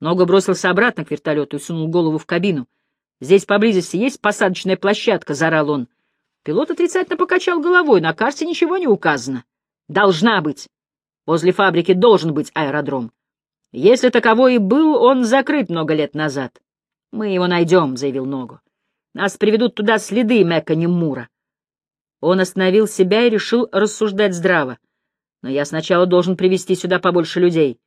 Нога бросился обратно к вертолету и сунул голову в кабину. «Здесь поблизости есть посадочная площадка», — заорал он. Пилот отрицательно покачал головой, на карте ничего не указано. «Должна быть. Возле фабрики должен быть аэродром. Если таковой и был, он закрыт много лет назад. Мы его найдем», — заявил Ногу. «Нас приведут туда следы Мека Немура». Он остановил себя и решил рассуждать здраво. «Но я сначала должен привести сюда побольше людей.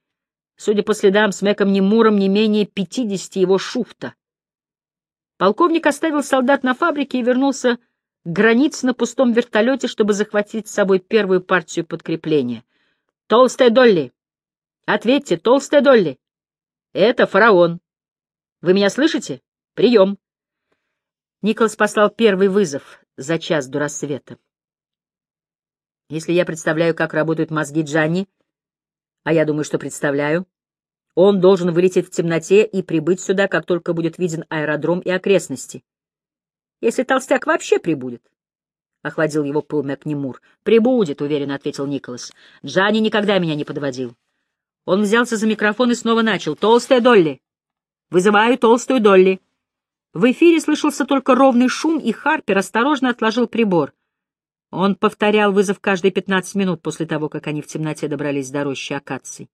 Судя по следам, с Меком Немуром не менее пятидесяти его шуфта. Полковник оставил солдат на фабрике и вернулся к границе на пустом вертолете, чтобы захватить с собой первую партию подкрепления. «Толстая Долли! Ответьте, Толстая Долли! Это фараон! Вы меня слышите? Прием!» Николас послал первый вызов за час до рассвета. Если я представляю, как работают мозги Джанни, а я думаю, что представляю, он должен вылететь в темноте и прибыть сюда, как только будет виден аэродром и окрестности. Если толстяк вообще прибудет. Охладил его пыл Макнемур. «Прибудет», — уверенно ответил Николас. «Джанни никогда меня не подводил». Он взялся за микрофон и снова начал. «Толстая Долли! Вызываю толстую Долли!» В эфире слышался только ровный шум, и Харпер осторожно отложил прибор. Он повторял вызов каждые пятнадцать минут после того, как они в темноте добрались до рощи акаций.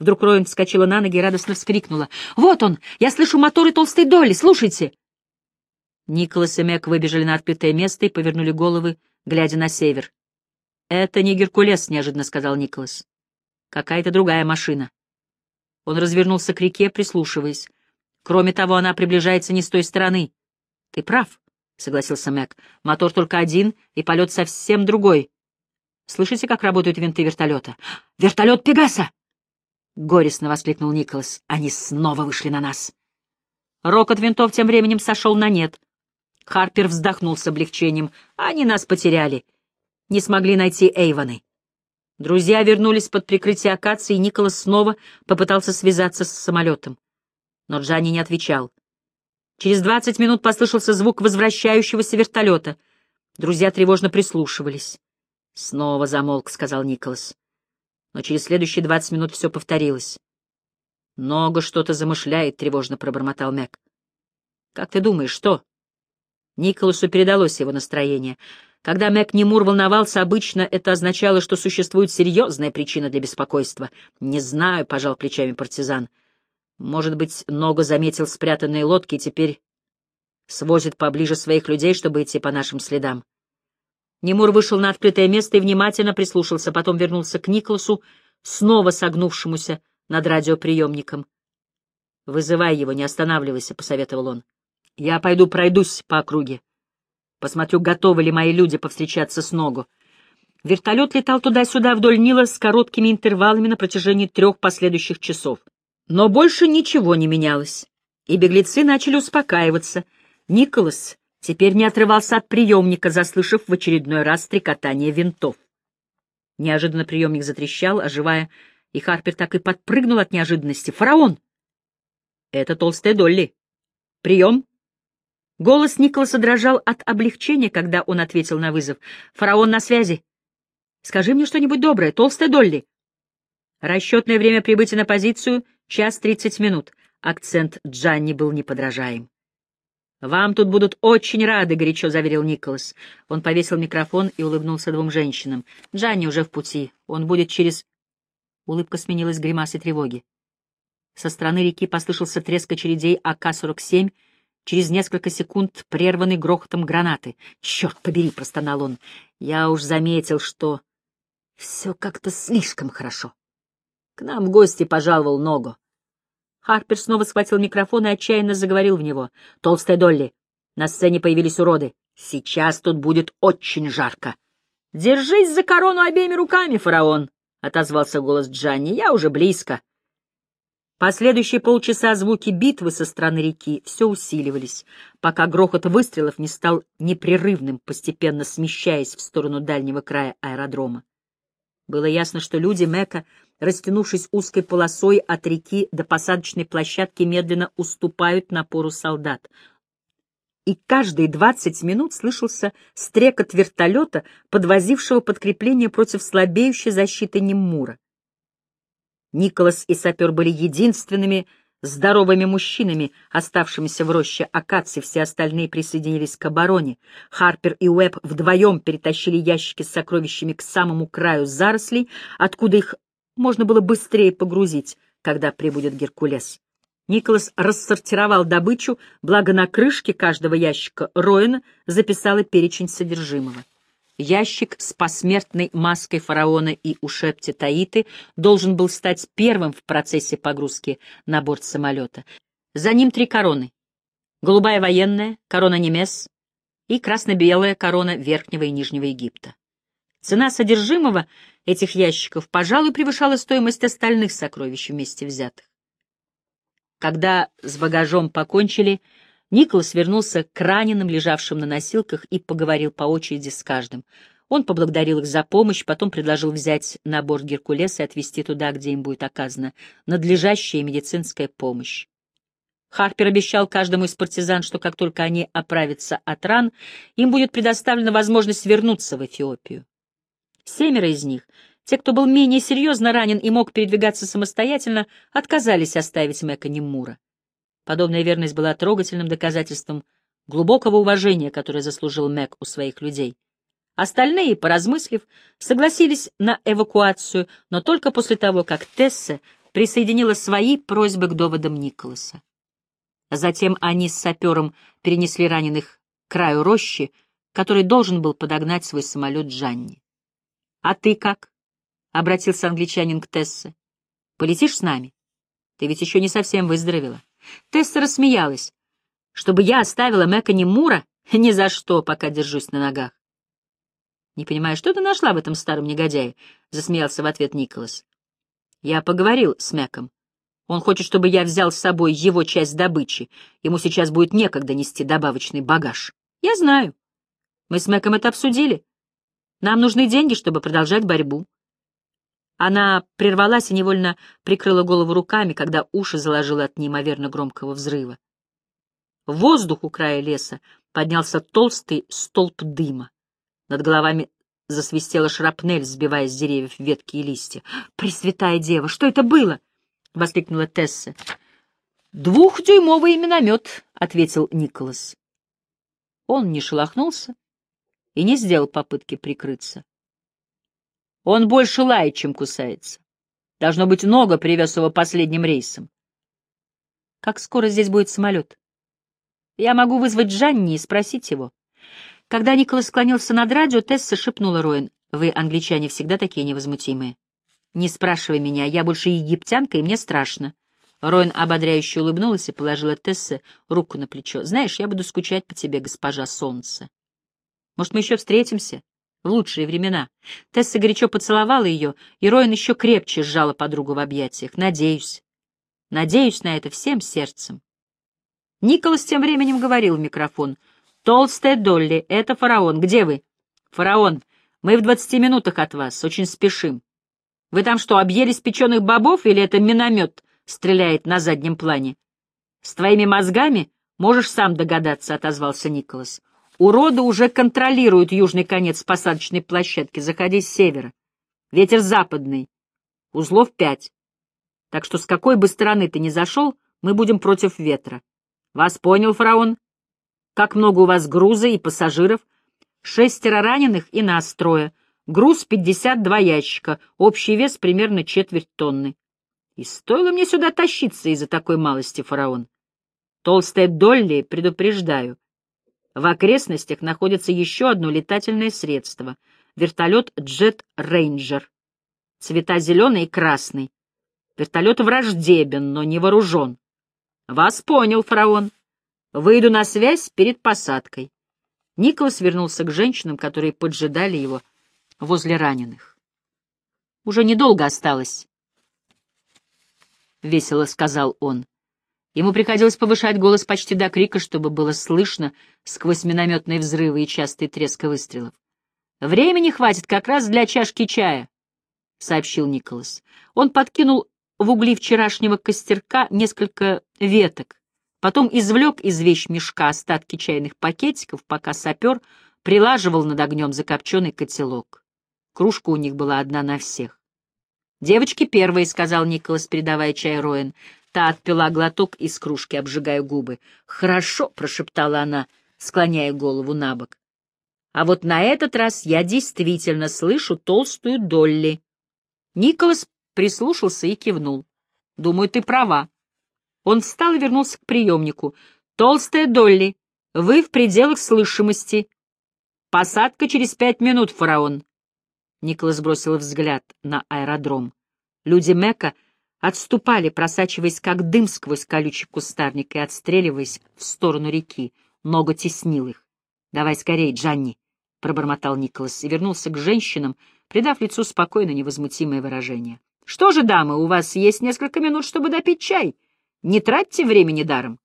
Вдруг Роин вскочила на ноги и радостно вскрикнула. «Вот он! Я слышу моторы толстой доли! Слушайте!» Николас и Мэг выбежали на открытое место и повернули головы, глядя на север. «Это не Геркулес», — неожиданно сказал Николас. «Какая-то другая машина». Он развернулся к реке, прислушиваясь. «Кроме того, она приближается не с той стороны». «Ты прав», — согласился Мэг. «Мотор только один, и полет совсем другой. Слышите, как работают винты вертолета?» «Вертолет Пегаса!» — горестно воскликнул Николас. «Они снова вышли на нас!» Рокот винтов тем временем сошел на нет. Харпер вздохнул с облегчением. «Они нас потеряли. Не смогли найти Эйвоны». Друзья вернулись под прикрытие акации, и Николас снова попытался связаться с самолетом. Но Джанни не отвечал. Через двадцать минут послышался звук возвращающегося вертолета. Друзья тревожно прислушивались. «Снова замолк», — сказал Николас но через следующие двадцать минут все повторилось. «Много что-то замышляет», — тревожно пробормотал Мэг. «Как ты думаешь, что?» Николасу передалось его настроение. Когда Мэг Немур волновался, обычно это означало, что существует серьезная причина для беспокойства. «Не знаю», — пожал плечами партизан. «Может быть, Нога заметил спрятанные лодки и теперь свозит поближе своих людей, чтобы идти по нашим следам. Немур вышел на открытое место и внимательно прислушался, потом вернулся к Николасу, снова согнувшемуся над радиоприемником. «Вызывай его, не останавливайся», — посоветовал он. «Я пойду пройдусь по округе. Посмотрю, готовы ли мои люди повстречаться с Ногу». Вертолет летал туда-сюда вдоль Нила с короткими интервалами на протяжении трех последующих часов. Но больше ничего не менялось, и беглецы начали успокаиваться. Николас теперь не отрывался от приемника, заслышав в очередной раз стрекотание винтов. Неожиданно приемник затрещал, оживая, и Харпер так и подпрыгнул от неожиданности. «Фараон!» «Это толстая Долли. Прием!» Голос Николаса дрожал от облегчения, когда он ответил на вызов. «Фараон на связи. Скажи мне что-нибудь доброе, толстая Долли». Расчетное время прибытия на позицию — час тридцать минут. Акцент Джанни был неподражаем. «Вам тут будут очень рады», — горячо заверил Николас. Он повесил микрофон и улыбнулся двум женщинам. «Джанни уже в пути. Он будет через...» Улыбка сменилась гримасой тревоги. Со стороны реки послышался треск очередей АК-47, через несколько секунд прерванный грохотом гранаты. «Черт побери!» — простонал он. «Я уж заметил, что...» «Все как-то слишком хорошо. К нам в гости пожаловал Ногу. Харпер снова схватил микрофон и отчаянно заговорил в него. «Толстая Долли, на сцене появились уроды. Сейчас тут будет очень жарко». «Держись за корону обеими руками, фараон!» — отозвался голос Джанни. «Я уже близко». Последующие полчаса звуки битвы со стороны реки все усиливались, пока грохот выстрелов не стал непрерывным, постепенно смещаясь в сторону дальнего края аэродрома. Было ясно, что люди Мека, растянувшись узкой полосой от реки до посадочной площадки, медленно уступают напору солдат. И каждые двадцать минут слышался стрекот вертолета, подвозившего подкрепление против слабеющей защиты Немура. Николас и сапер были единственными здоровыми мужчинами, оставшимися в роще акаций, все остальные присоединились к обороне. Харпер и Уэбб вдвоем перетащили ящики с сокровищами к самому краю зарослей, откуда их можно было быстрее погрузить, когда прибудет Геркулес. Николас рассортировал добычу, благо на крышке каждого ящика Роина записала перечень содержимого. Ящик с посмертной маской фараона и ушепти Таиты должен был стать первым в процессе погрузки на борт самолета. За ним три короны. Голубая военная, корона Немес и красно-белая корона Верхнего и Нижнего Египта. Цена содержимого этих ящиков, пожалуй, превышала стоимость остальных сокровищ вместе взятых. Когда с багажом покончили, Николас вернулся к раненым, лежавшим на носилках, и поговорил по очереди с каждым. Он поблагодарил их за помощь, потом предложил взять на борт Геркулеса и отвезти туда, где им будет оказана надлежащая медицинская помощь. Харпер обещал каждому из партизан, что как только они оправятся от ран, им будет предоставлена возможность вернуться в Эфиопию. Семеро из них, те, кто был менее серьезно ранен и мог передвигаться самостоятельно, отказались оставить Мэка Немура. Подобная верность была трогательным доказательством глубокого уважения, которое заслужил Мэг у своих людей. Остальные, поразмыслив, согласились на эвакуацию, но только после того, как Тесса присоединила свои просьбы к доводам Николаса. Затем они с сапером перенесли раненых к краю рощи, который должен был подогнать свой самолет Джанни. — А ты как? — обратился англичанин к Тессе. — Полетишь с нами? Ты ведь еще не совсем выздоровела. Тесса рассмеялась. Чтобы я оставила Мэка Мура? Ни за что, пока держусь на ногах. Не понимаю, что ты нашла в этом старом негодяе? Засмеялся в ответ Николас. Я поговорил с Мэком. Он хочет, чтобы я взял с собой его часть добычи. Ему сейчас будет некогда нести добавочный багаж. Я знаю. Мы с Мэком это обсудили. Нам нужны деньги, чтобы продолжать борьбу. Она прервалась и невольно прикрыла голову руками, когда уши заложила от неимоверно громкого взрыва. В воздух у края леса поднялся толстый столб дыма. Над головами засвистела шрапнель, сбивая с деревьев ветки и листья. «Пресвятая дева, что это было?» — воскликнула Тесса. «Двухдюймовый миномет», — ответил Николас. Он не шелохнулся и не сделал попытки прикрыться. Он больше лает, чем кусается. Должно быть, много привез его последним рейсом. Как скоро здесь будет самолет? Я могу вызвать Джанни и спросить его. Когда Николас склонился над радио, Тесса шепнула Роин. Вы, англичане, всегда такие невозмутимые. Не спрашивай меня, я больше египтянка, и мне страшно. Роин ободряюще улыбнулась и положила Тессе руку на плечо. Знаешь, я буду скучать по тебе, госпожа Солнце. Может, мы еще встретимся? в лучшие времена. Тесса горячо поцеловала ее, и Роин еще крепче сжала подругу в объятиях. Надеюсь. Надеюсь на это всем сердцем. Николас тем временем говорил в микрофон. «Толстая Долли, это фараон. Где вы?» «Фараон, мы в двадцати минутах от вас. Очень спешим. Вы там что, объелись печеных бобов, или это миномет стреляет на заднем плане?» «С твоими мозгами можешь сам догадаться», — отозвался Николас. Уроды уже контролируют южный конец посадочной площадки. Заходи с севера. Ветер западный. Узлов пять. Так что с какой бы стороны ты ни зашел, мы будем против ветра. Вас понял, фараон? Как много у вас груза и пассажиров? Шестеро раненых и нас трое. Груз пятьдесят два ящика, общий вес примерно четверть тонны. И стоило мне сюда тащиться из-за такой малости, фараон. Толстая Долли, предупреждаю, в окрестностях находится еще одно летательное средство — вертолет «Джет Рейнджер». Цвета зеленый и красный. Вертолет враждебен, но не вооружен. Вас понял, фараон. Выйду на связь перед посадкой. Николас вернулся к женщинам, которые поджидали его возле раненых. Уже недолго осталось, — весело сказал он. Ему приходилось повышать голос почти до крика, чтобы было слышно сквозь минометные взрывы и частые треск выстрелов. «Времени хватит как раз для чашки чая», — сообщил Николас. Он подкинул в угли вчерашнего костерка несколько веток, потом извлек из вещмешка остатки чайных пакетиков, пока сапер прилаживал над огнем закопченный котелок. Кружка у них была одна на всех. «Девочки первые», — сказал Николас, передавая чай Роэн. Та отпила глоток из кружки, обжигая губы. «Хорошо», — прошептала она, склоняя голову на бок. «А вот на этот раз я действительно слышу толстую Долли». Николас прислушался и кивнул. «Думаю, ты права». Он встал и вернулся к приемнику. «Толстая Долли, вы в пределах слышимости. Посадка через пять минут, фараон». Николас бросил взгляд на аэродром. Люди Мека отступали, просачиваясь как дым сквозь колючий кустарник и отстреливаясь в сторону реки. Нога теснил их. «Давай скорее, Джанни», — пробормотал Николас и вернулся к женщинам, придав лицу спокойно невозмутимое выражение. «Что же, дамы, у вас есть несколько минут, чтобы допить чай? Не тратьте времени даром».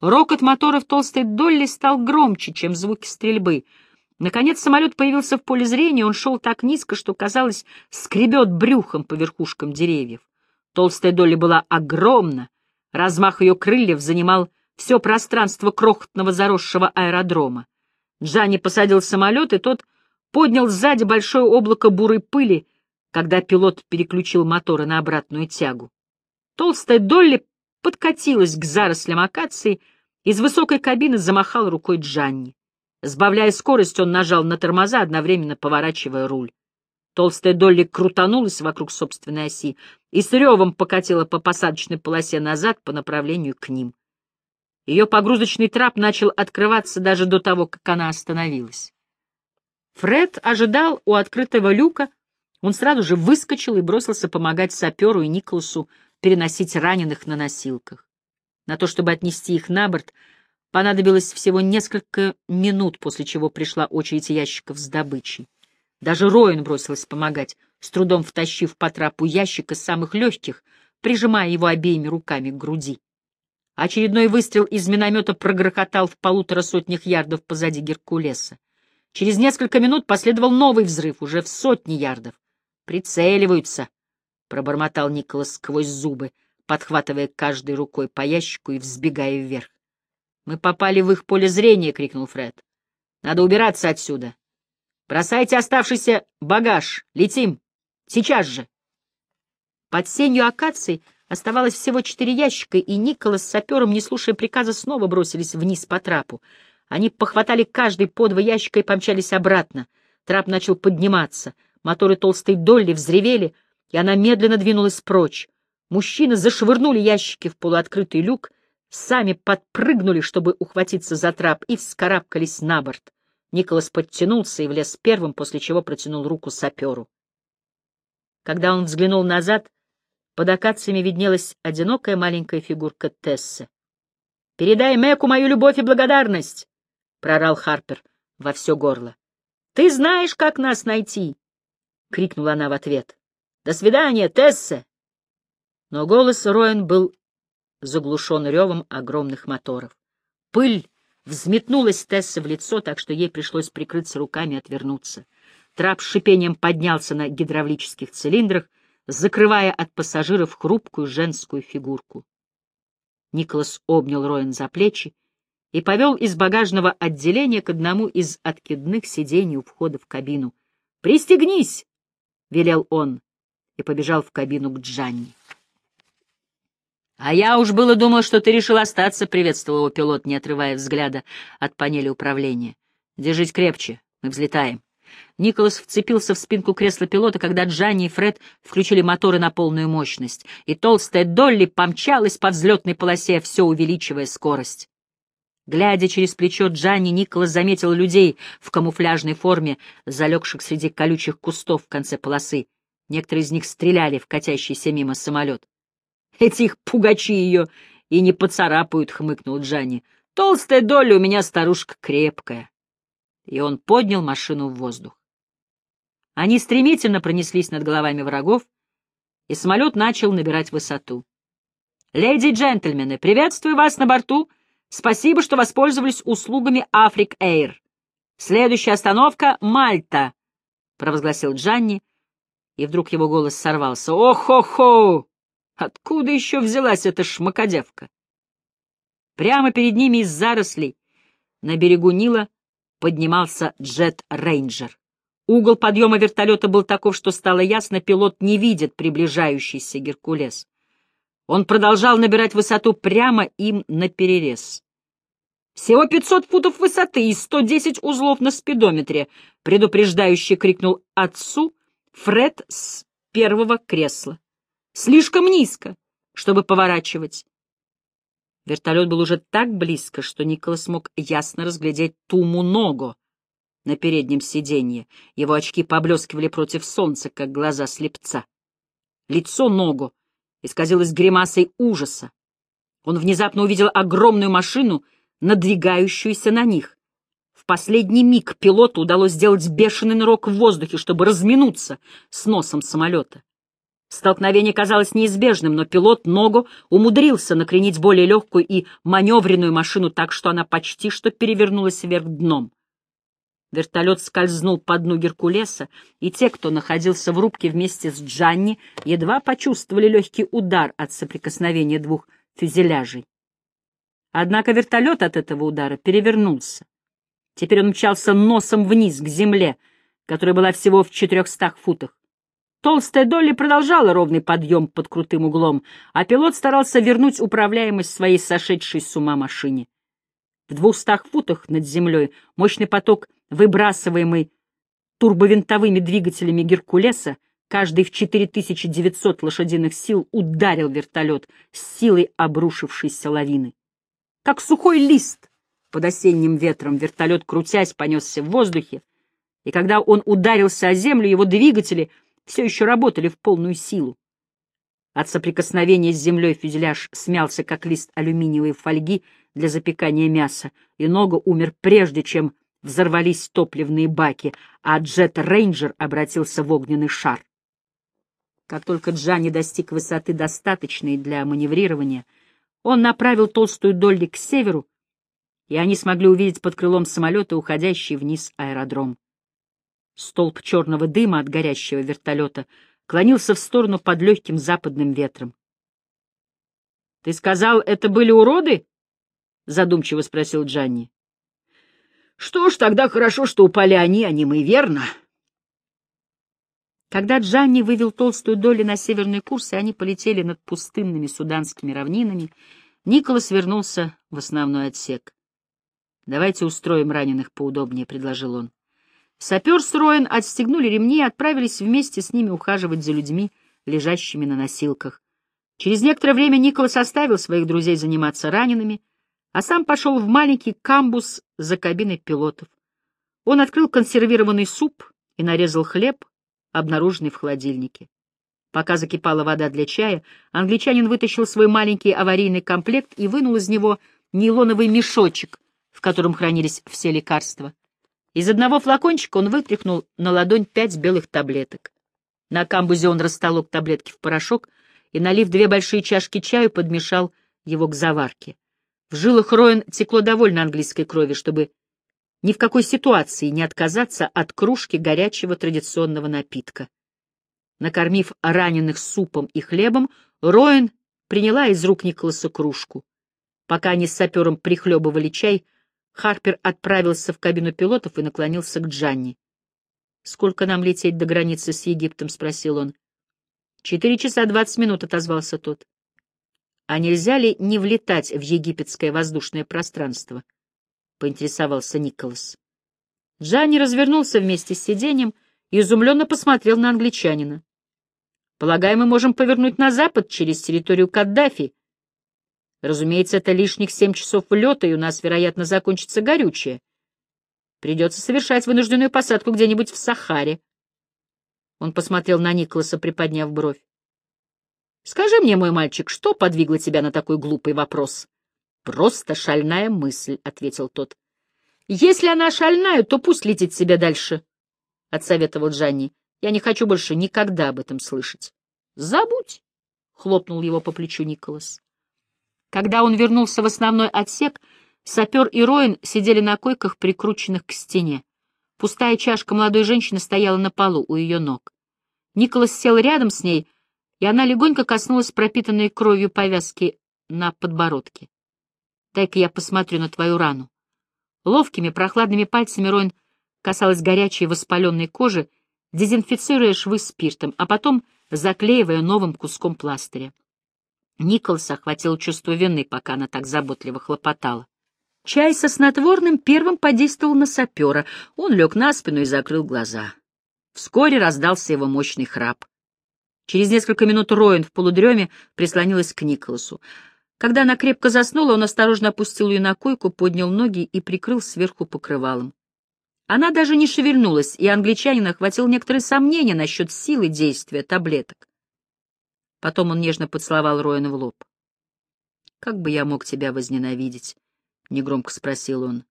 Рокот моторов толстой Долли стал громче, чем звуки стрельбы — Наконец самолет появился в поле зрения, он шел так низко, что, казалось, скребет брюхом по верхушкам деревьев. Толстая доля была огромна, размах ее крыльев занимал все пространство крохотного заросшего аэродрома. Джанни посадил самолет, и тот поднял сзади большое облако бурой пыли, когда пилот переключил моторы на обратную тягу. Толстая Долли подкатилась к зарослям акации, из высокой кабины замахал рукой Джанни. Сбавляя скорость, он нажал на тормоза, одновременно поворачивая руль. Толстая Долли крутанулась вокруг собственной оси и с ревом покатила по посадочной полосе назад по направлению к ним. Ее погрузочный трап начал открываться даже до того, как она остановилась. Фред ожидал у открытого люка, он сразу же выскочил и бросился помогать саперу и Николасу переносить раненых на носилках. На то, чтобы отнести их на борт, Понадобилось всего несколько минут, после чего пришла очередь ящиков с добычей. Даже Роин бросилась помогать, с трудом втащив по трапу ящик из самых легких, прижимая его обеими руками к груди. Очередной выстрел из миномета прогрохотал в полутора сотнях ярдов позади Геркулеса. Через несколько минут последовал новый взрыв, уже в сотни ярдов. «Прицеливаются», — пробормотал Николас сквозь зубы, подхватывая каждой рукой по ящику и взбегая вверх. «Мы попали в их поле зрения!» — крикнул Фред. «Надо убираться отсюда! Бросайте оставшийся багаж! Летим! Сейчас же!» Под сенью акаций оставалось всего четыре ящика, и Николас с сапером, не слушая приказа, снова бросились вниз по трапу. Они похватали каждый по два ящика и помчались обратно. Трап начал подниматься. Моторы толстой Долли взревели, и она медленно двинулась прочь. Мужчины зашвырнули ящики в полуоткрытый люк — сами подпрыгнули, чтобы ухватиться за трап, и вскарабкались на борт. Николас подтянулся и влез первым, после чего протянул руку саперу. Когда он взглянул назад, под акациями виднелась одинокая маленькая фигурка Тессы. «Передай Мэку мою любовь и благодарность!» — прорал Харпер во все горло. «Ты знаешь, как нас найти!» — крикнула она в ответ. «До свидания, Тесса!» Но голос Роэн был заглушен ревом огромных моторов. Пыль взметнулась Тессе в лицо, так что ей пришлось прикрыться руками и отвернуться. Трап с шипением поднялся на гидравлических цилиндрах, закрывая от пассажиров хрупкую женскую фигурку. Николас обнял Роэн за плечи и повел из багажного отделения к одному из откидных сидений у входа в кабину. «Пристегнись!» — велел он и побежал в кабину к Джанни. «А я уж было думал, что ты решил остаться», — приветствовал его пилот, не отрывая взгляда от панели управления. «Держись крепче, мы взлетаем». Николас вцепился в спинку кресла пилота, когда Джанни и Фред включили моторы на полную мощность, и толстая Долли помчалась по взлетной полосе, все увеличивая скорость. Глядя через плечо Джанни, Николас заметил людей в камуфляжной форме, залегших среди колючих кустов в конце полосы. Некоторые из них стреляли в катящийся мимо самолет. Эти их пугачи ее и не поцарапают, — хмыкнул Джанни. Толстая доля у меня старушка крепкая. И он поднял машину в воздух. Они стремительно пронеслись над головами врагов, и самолет начал набирать высоту. «Леди и джентльмены, приветствую вас на борту. Спасибо, что воспользовались услугами Африк Эйр. Следующая остановка — Мальта», — провозгласил Джанни, и вдруг его голос сорвался. «О-хо-хо! Откуда еще взялась эта шмакодевка? Прямо перед ними из зарослей на берегу Нила поднимался джет-рейнджер. Угол подъема вертолета был таков, что стало ясно, пилот не видит приближающийся Геркулес. Он продолжал набирать высоту прямо им на перерез. «Всего 500 футов высоты и 110 узлов на спидометре», — предупреждающе крикнул отцу Фред с первого кресла. «Слишком низко, чтобы поворачивать». Вертолет был уже так близко, что Николас мог ясно разглядеть Туму Ногу на переднем сиденье. Его очки поблескивали против солнца, как глаза слепца. Лицо Ногу исказилось гримасой ужаса. Он внезапно увидел огромную машину, надвигающуюся на них. В последний миг пилоту удалось сделать бешеный нырок в воздухе, чтобы разминуться с носом самолета. Столкновение казалось неизбежным, но пилот ногу умудрился накренить более легкую и маневренную машину так, что она почти что перевернулась вверх дном. Вертолет скользнул по дну Геркулеса, и те, кто находился в рубке вместе с Джанни, едва почувствовали легкий удар от соприкосновения двух фюзеляжей. Однако вертолет от этого удара перевернулся. Теперь он мчался носом вниз, к земле, которая была всего в четырехстах футах. Толстая Долли продолжала ровный подъем под крутым углом, а пилот старался вернуть управляемость своей сошедшей с ума машине. В двухстах футах над землей мощный поток, выбрасываемый турбовинтовыми двигателями Геркулеса, каждый в 4900 лошадиных сил ударил вертолет с силой обрушившейся лавины. Как сухой лист под осенним ветром вертолет, крутясь, понесся в воздухе, и когда он ударился о землю, его двигатели — все еще работали в полную силу. От соприкосновения с землей фюзеляж смялся, как лист алюминиевой фольги для запекания мяса, и Нога умер прежде, чем взорвались топливные баки, а Джет Рейнджер обратился в огненный шар. Как только Джанни достиг высоты, достаточной для маневрирования, он направил толстую Долли к северу, и они смогли увидеть под крылом самолета уходящий вниз аэродром. Столб черного дыма от горящего вертолета клонился в сторону под легким западным ветром. — Ты сказал, это были уроды? — задумчиво спросил Джанни. — Что ж, тогда хорошо, что упали они, а не мы, верно? Когда Джанни вывел толстую долю на северный курс, и они полетели над пустынными суданскими равнинами, Николас вернулся в основной отсек. — Давайте устроим раненых поудобнее, — предложил он. Сапер с Роэн отстегнули ремни и отправились вместе с ними ухаживать за людьми, лежащими на носилках. Через некоторое время Николас оставил своих друзей заниматься ранеными, а сам пошел в маленький камбус за кабиной пилотов. Он открыл консервированный суп и нарезал хлеб, обнаруженный в холодильнике. Пока закипала вода для чая, англичанин вытащил свой маленький аварийный комплект и вынул из него нейлоновый мешочек, в котором хранились все лекарства. Из одного флакончика он вытряхнул на ладонь пять белых таблеток. На камбузе он растолок таблетки в порошок и, налив две большие чашки чаю, подмешал его к заварке. В жилах Роэн текло довольно английской крови, чтобы ни в какой ситуации не отказаться от кружки горячего традиционного напитка. Накормив раненых супом и хлебом, Роэн приняла из рук Николаса кружку. Пока они с сапером прихлебывали чай, Харпер отправился в кабину пилотов и наклонился к Джанни. «Сколько нам лететь до границы с Египтом?» — спросил он. «Четыре часа двадцать минут», — отозвался тот. «А нельзя ли не влетать в египетское воздушное пространство?» — поинтересовался Николас. Джанни развернулся вместе с сиденьем и изумленно посмотрел на англичанина. «Полагаю, мы можем повернуть на запад через территорию Каддафи», Разумеется, это лишних семь часов лета, и у нас, вероятно, закончится горючее. Придется совершать вынужденную посадку где-нибудь в Сахаре. Он посмотрел на Николаса, приподняв бровь. — Скажи мне, мой мальчик, что подвигло тебя на такой глупый вопрос? — Просто шальная мысль, — ответил тот. — Если она шальная, то пусть летит себе дальше, — отсоветовал Джанни. — Я не хочу больше никогда об этом слышать. — Забудь, — хлопнул его по плечу Николас. Когда он вернулся в основной отсек, сапер и Роин сидели на койках, прикрученных к стене. Пустая чашка молодой женщины стояла на полу у ее ног. Николас сел рядом с ней, и она легонько коснулась пропитанной кровью повязки на подбородке. «Дай-ка я посмотрю на твою рану». Ловкими прохладными пальцами Роин касалась горячей воспаленной кожи, дезинфицируя швы спиртом, а потом заклеивая новым куском пластыря. Николас охватил чувство вины, пока она так заботливо хлопотала. Чай со снотворным первым подействовал на сапера. Он лег на спину и закрыл глаза. Вскоре раздался его мощный храп. Через несколько минут Роин в полудреме прислонилась к Николасу. Когда она крепко заснула, он осторожно опустил ее на койку, поднял ноги и прикрыл сверху покрывалом. Она даже не шевельнулась, и англичанин охватил некоторые сомнения насчет силы действия таблеток. Потом он нежно поцеловал Роина в лоб. «Как бы я мог тебя возненавидеть?» — негромко спросил он.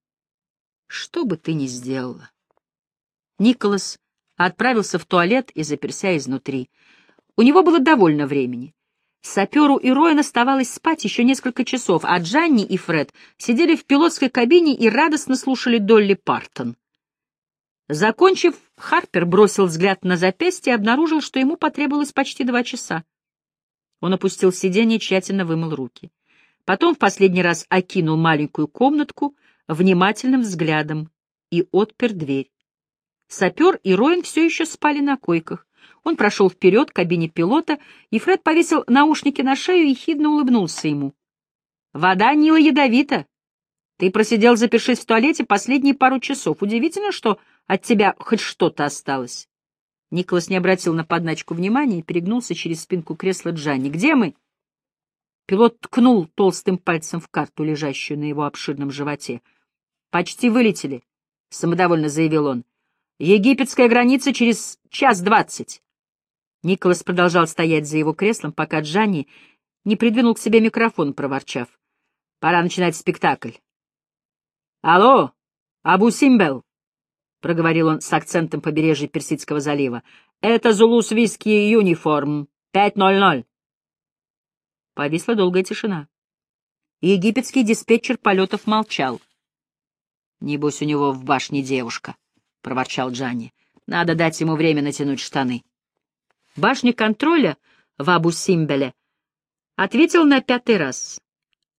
«Что бы ты ни сделала?» Николас отправился в туалет и заперся изнутри. У него было довольно времени. Саперу и Роин оставалось спать еще несколько часов, а Джанни и Фред сидели в пилотской кабине и радостно слушали Долли Партон. Закончив, Харпер бросил взгляд на запястье и обнаружил, что ему потребовалось почти два часа. Он опустил сиденье и тщательно вымыл руки. Потом в последний раз окинул маленькую комнатку внимательным взглядом и отпер дверь. Сапер и Роин все еще спали на койках. Он прошел вперед к кабине пилота, и Фред повесил наушники на шею и хидно улыбнулся ему. «Вода Нила ядовита. Ты просидел, запершись в туалете, последние пару часов. Удивительно, что от тебя хоть что-то осталось». Николас не обратил на подначку внимания и перегнулся через спинку кресла Джанни. «Где мы?» Пилот ткнул толстым пальцем в карту, лежащую на его обширном животе. «Почти вылетели», — самодовольно заявил он. Египетская граница через час двадцать. Николас продолжал стоять за его креслом, пока Джанни не придвинул к себе микрофон, проворчав. Пора начинать спектакль. «Алло, Абу Симбел!» — проговорил он с акцентом побережья Персидского залива. «Это Зулус Виски Юниформ. Пять ноль ноль». Повисла долгая тишина. Египетский диспетчер полетов молчал. Небось, у него в башне девушка. — проворчал Джанни. «Надо дать ему время натянуть штаны». Башня контроля в Абу-Симбеле ответил на пятый раз.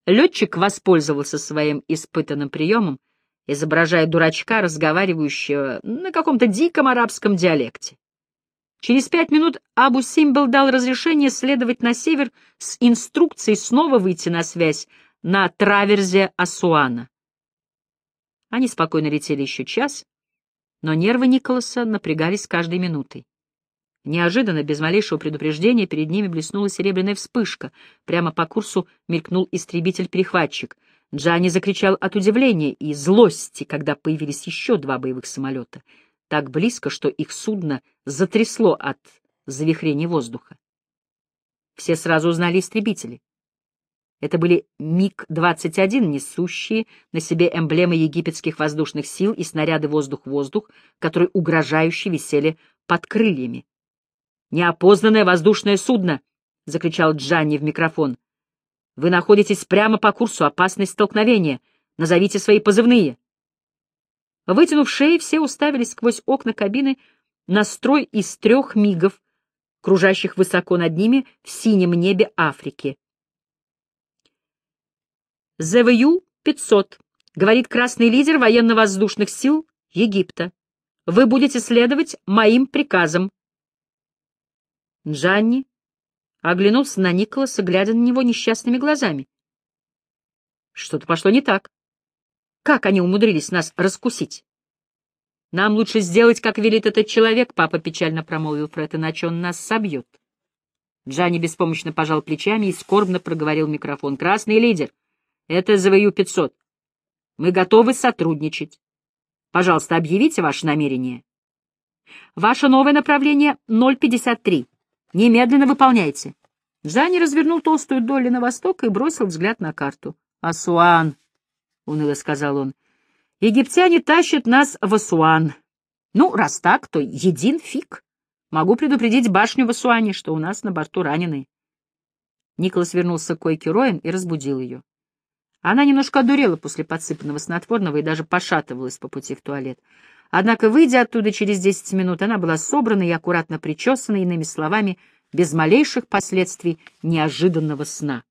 Летчик воспользовался своим испытанным приемом, изображая дурачка, разговаривающего на каком-то диком арабском диалекте. Через пять минут Абу Симбел дал разрешение следовать на север с инструкцией снова выйти на связь на траверзе Асуана. Они спокойно летели еще час, но нервы Николаса напрягались каждой минутой. Неожиданно, без малейшего предупреждения, перед ними блеснула серебряная вспышка. Прямо по курсу мелькнул истребитель-перехватчик. Джанни закричал от удивления и злости, когда появились еще два боевых самолета, так близко, что их судно затрясло от завихрений воздуха. Все сразу узнали истребители. Это были МиГ-21, несущие на себе эмблемы египетских воздушных сил и снаряды воздух-воздух, которые угрожающе висели под крыльями. «Неопознанное воздушное судно!» — закричал Джанни в микрофон. «Вы находитесь прямо по курсу, опасность столкновения. Назовите свои позывные». Вытянув шеи, все уставились сквозь окна кабины на строй из трех мигов, кружащих высоко над ними в синем небе Африки. ЗВЮ-500, говорит красный лидер военно-воздушных сил Египта. Вы будете следовать моим приказам. Джанни оглянулся на Николаса, глядя на него несчастными глазами. Что-то пошло не так. Как они умудрились нас раскусить? Нам лучше сделать, как велит этот человек, папа печально промолвил Фред, иначе он нас собьет. Джанни беспомощно пожал плечами и скорбно проговорил микрофон. Красный лидер, это ЗВЮ-500. Мы готовы сотрудничать. Пожалуйста, объявите ваше намерение. Ваше новое направление 053. Немедленно выполняйте. Джанни развернул толстую долю на восток и бросил взгляд на карту. «Асуан», — уныло сказал он, — «египтяне тащат нас в Асуан. Ну, раз так, то един фиг. Могу предупредить башню в Асуане, что у нас на борту раненые». Николас вернулся к койке Роэн и разбудил ее. Она немножко одурела после подсыпанного снотворного и даже пошатывалась по пути в туалет. Однако, выйдя оттуда через десять минут, она была собрана и аккуратно причесана, иными словами, без малейших последствий неожиданного сна.